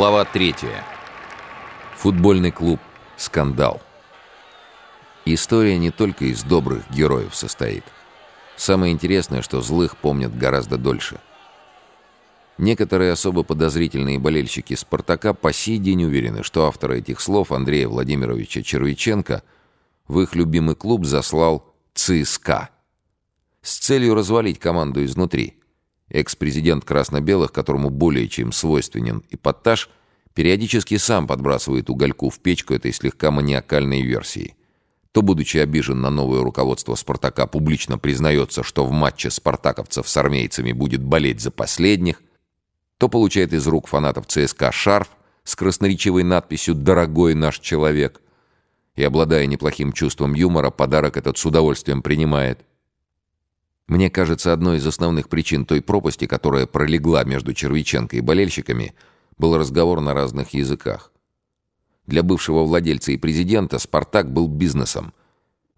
Глава 3. Футбольный клуб «Скандал». История не только из добрых героев состоит. Самое интересное, что злых помнят гораздо дольше. Некоторые особо подозрительные болельщики «Спартака» по сей день уверены, что автор этих слов Андрея Владимировича Червиченко в их любимый клуб заслал ЦСКА с целью развалить команду изнутри – Экс-президент красно-белых, которому более чем свойственен эпатаж, периодически сам подбрасывает угольку в печку этой слегка маниакальной версии. То, будучи обижен на новое руководство «Спартака», публично признается, что в матче спартаковцев с армейцами будет болеть за последних, то получает из рук фанатов ЦСКА шарф с красноречивой надписью «Дорогой наш человек», и, обладая неплохим чувством юмора, подарок этот с удовольствием принимает. Мне кажется, одной из основных причин той пропасти, которая пролегла между Червиченко и болельщиками, был разговор на разных языках. Для бывшего владельца и президента «Спартак» был бизнесом,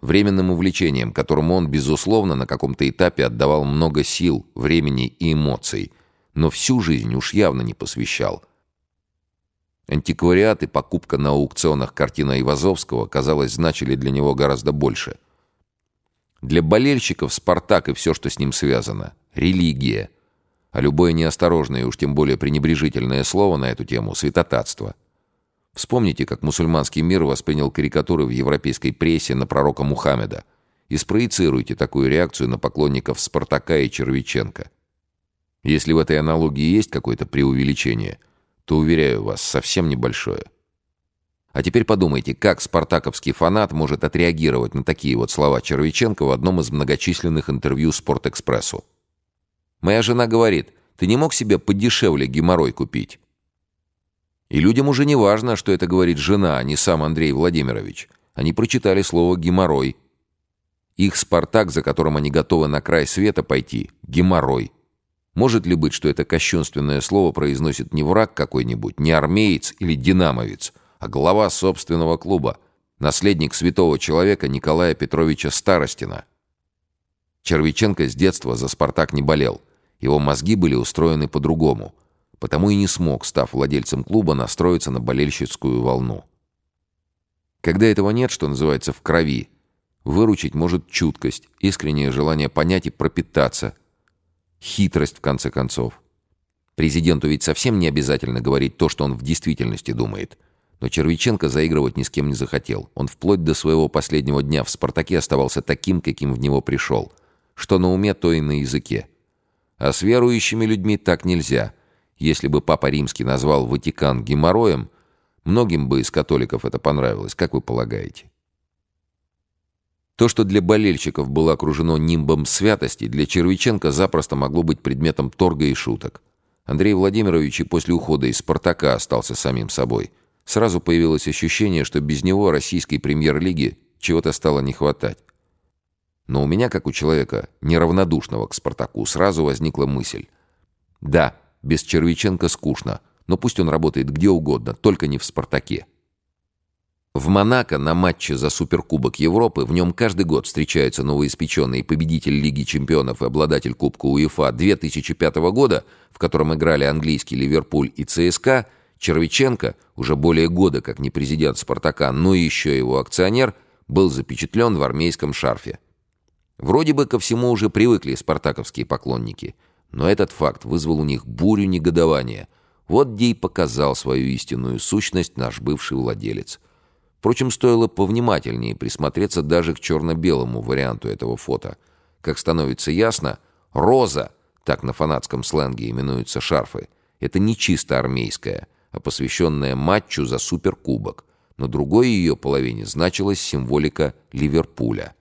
временным увлечением, которому он, безусловно, на каком-то этапе отдавал много сил, времени и эмоций, но всю жизнь уж явно не посвящал. Антиквариат и покупка на аукционах картины Ивазовского, казалось, значили для него гораздо больше – для болельщиков «Спартак» и все, что с ним связано — религия. А любое неосторожное и уж тем более пренебрежительное слово на эту тему — святотатство. Вспомните, как мусульманский мир воспринял карикатуры в европейской прессе на пророка Мухаммеда и спроецируйте такую реакцию на поклонников Спартака и Червиченко. Если в этой аналогии есть какое-то преувеличение, то, уверяю вас, совсем небольшое. А теперь подумайте, как спартаковский фанат может отреагировать на такие вот слова Червиченко в одном из многочисленных интервью «Спортэкспрессу». «Моя жена говорит, ты не мог себе подешевле геморрой купить?» И людям уже не важно, что это говорит жена, а не сам Андрей Владимирович. Они прочитали слово «геморрой». Их «Спартак», за которым они готовы на край света пойти, — геморрой. Может ли быть, что это кощунственное слово произносит не враг какой-нибудь, не армеец или динамовец — а глава собственного клуба, наследник святого человека Николая Петровича Старостина. Червиченко с детства за «Спартак» не болел. Его мозги были устроены по-другому, потому и не смог, став владельцем клуба, настроиться на болельщицкую волну. Когда этого нет, что называется, в крови, выручить может чуткость, искреннее желание понять и пропитаться, хитрость, в конце концов. Президенту ведь совсем не обязательно говорить то, что он в действительности думает – но Червиченко заигрывать ни с кем не захотел. Он вплоть до своего последнего дня в «Спартаке» оставался таким, каким в него пришел. Что на уме, то и на языке. А с верующими людьми так нельзя. Если бы Папа Римский назвал Ватикан геморроем, многим бы из католиков это понравилось, как вы полагаете? То, что для болельщиков было окружено нимбом святости, для Червиченко запросто могло быть предметом торга и шуток. Андрей Владимирович и после ухода из «Спартака» остался самим собой – Сразу появилось ощущение, что без него российской премьер-лиги чего-то стало не хватать. Но у меня, как у человека, неравнодушного к «Спартаку», сразу возникла мысль. Да, без Червиченко скучно, но пусть он работает где угодно, только не в «Спартаке». В Монако на матче за Суперкубок Европы в нем каждый год встречаются новоиспеченный победитель Лиги чемпионов и обладатель Кубка УЕФА 2005 года, в котором играли английский Ливерпуль и ЦСКА – Червиченко, уже более года как не президент «Спартака», но еще его акционер, был запечатлен в армейском шарфе. Вроде бы ко всему уже привыкли спартаковские поклонники, но этот факт вызвал у них бурю негодования. Вот где и показал свою истинную сущность наш бывший владелец. Впрочем, стоило повнимательнее присмотреться даже к черно-белому варианту этого фото. Как становится ясно, «роза», так на фанатском сленге именуются шарфы, это не чисто армейская, а посвященная матчу за суперкубок. На другой ее половине значилась символика Ливерпуля.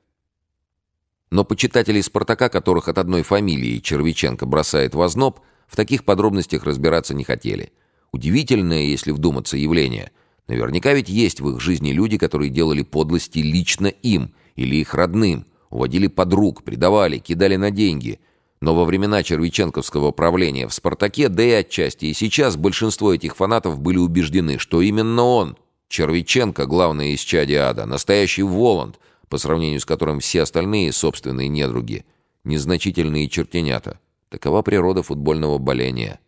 Но почитатели «Спартака», которых от одной фамилии Червиченко бросает в озноб, в таких подробностях разбираться не хотели. Удивительное, если вдуматься, явление. Наверняка ведь есть в их жизни люди, которые делали подлости лично им или их родным, уводили подруг, предавали, кидали на деньги – но во времена червиченковского правления в «Спартаке», да и отчасти и сейчас, большинство этих фанатов были убеждены, что именно он, Червиченко, главное из чади ада, настоящий Воланд, по сравнению с которым все остальные собственные недруги, незначительные чертенята. Такова природа футбольного боления.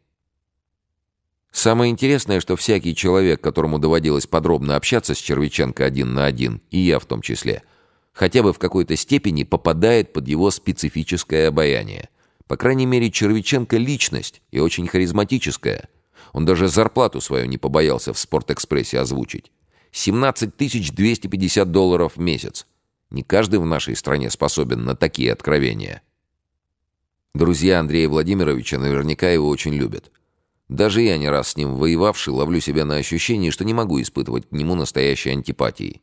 Самое интересное, что всякий человек, которому доводилось подробно общаться с Червиченко один на один, и я в том числе, хотя бы в какой-то степени попадает под его специфическое обаяние. По крайней мере, Червиченко — личность и очень харизматическая. Он даже зарплату свою не побоялся в «Спортэкспрессе» озвучить. 17 250 долларов в месяц. Не каждый в нашей стране способен на такие откровения. Друзья Андрея Владимировича наверняка его очень любят. Даже я, не раз с ним воевавший, ловлю себя на ощущении, что не могу испытывать к нему настоящей антипатии.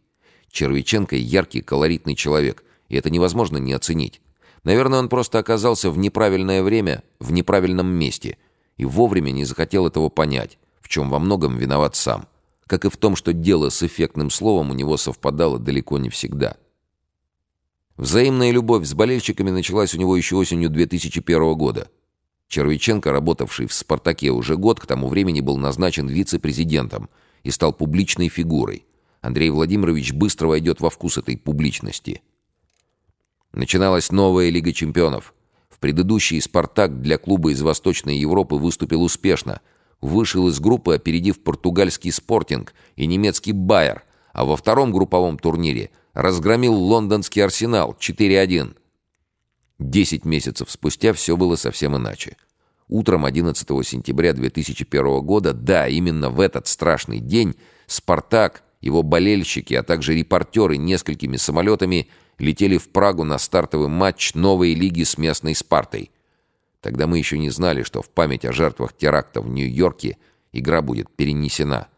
Червиченко — яркий, колоритный человек, и это невозможно не оценить. Наверное, он просто оказался в неправильное время, в неправильном месте, и вовремя не захотел этого понять, в чем во многом виноват сам. Как и в том, что дело с эффектным словом у него совпадало далеко не всегда. Взаимная любовь с болельщиками началась у него еще осенью 2001 года. Червиченко, работавший в «Спартаке» уже год, к тому времени был назначен вице-президентом и стал публичной фигурой. Андрей Владимирович быстро войдет во вкус этой публичности. Начиналась новая Лига чемпионов. В предыдущий «Спартак» для клуба из Восточной Европы выступил успешно. Вышел из группы, опередив португальский «Спортинг» и немецкий «Байер», а во втором групповом турнире разгромил лондонский «Арсенал» 4-1. Десять месяцев спустя все было совсем иначе. Утром 11 сентября 2001 года, да, именно в этот страшный день, «Спартак», его болельщики, а также репортеры несколькими самолетами летели в Прагу на стартовый матч новой лиги с местной «Спартой». Тогда мы еще не знали, что в память о жертвах теракта в Нью-Йорке игра будет перенесена.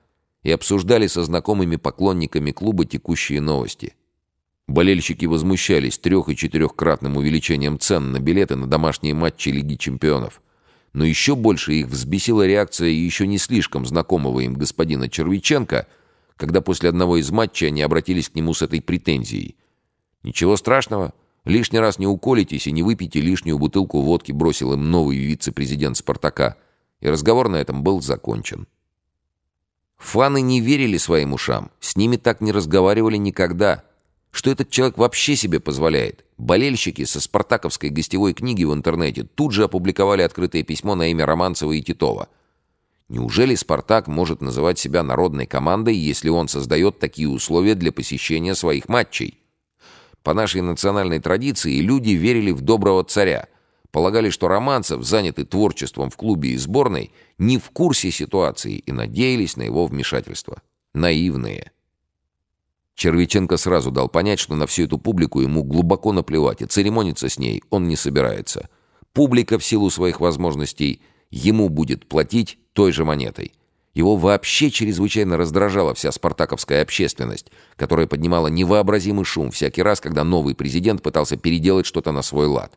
И обсуждали со знакомыми поклонниками клуба текущие новости – Болельщики возмущались трех- и четырехкратным увеличением цен на билеты на домашние матчи Лиги чемпионов. Но еще больше их взбесила реакция еще не слишком знакомого им господина Червиченко, когда после одного из матчей они обратились к нему с этой претензией. «Ничего страшного, лишний раз не уколитесь и не выпейте лишнюю бутылку водки», бросил им новый вице-президент «Спартака». И разговор на этом был закончен. Фаны не верили своим ушам, с ними так не разговаривали никогда – что этот человек вообще себе позволяет? Болельщики со спартаковской гостевой книги в интернете тут же опубликовали открытое письмо на имя Романцева и Титова. Неужели «Спартак» может называть себя народной командой, если он создает такие условия для посещения своих матчей? По нашей национальной традиции люди верили в доброго царя. Полагали, что Романцев, занятый творчеством в клубе и сборной, не в курсе ситуации и надеялись на его вмешательство. Наивные. Червиченко сразу дал понять, что на всю эту публику ему глубоко наплевать, и церемониться с ней он не собирается. Публика в силу своих возможностей ему будет платить той же монетой. Его вообще чрезвычайно раздражала вся спартаковская общественность, которая поднимала невообразимый шум всякий раз, когда новый президент пытался переделать что-то на свой лад.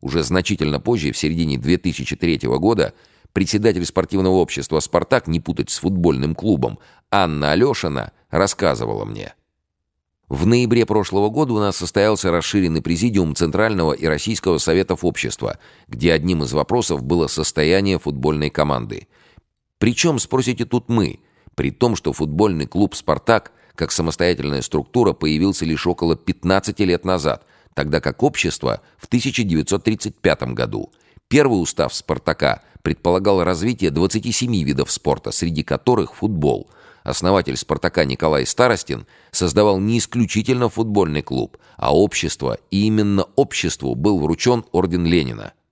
Уже значительно позже, в середине 2003 года, председатель спортивного общества «Спартак», не путать с футбольным клубом, Анна Алешина рассказывала мне. В ноябре прошлого года у нас состоялся расширенный президиум Центрального и Российского Советов Общества, где одним из вопросов было состояние футбольной команды. Причем, спросите тут мы, при том, что футбольный клуб «Спартак» как самостоятельная структура появился лишь около 15 лет назад, тогда как общество в 1935 году. Первый устав «Спартака» предполагал развитие 27 видов спорта, среди которых футбол – Основатель «Спартака» Николай Старостин создавал не исключительно футбольный клуб, а общество, и именно обществу был вручен орден Ленина –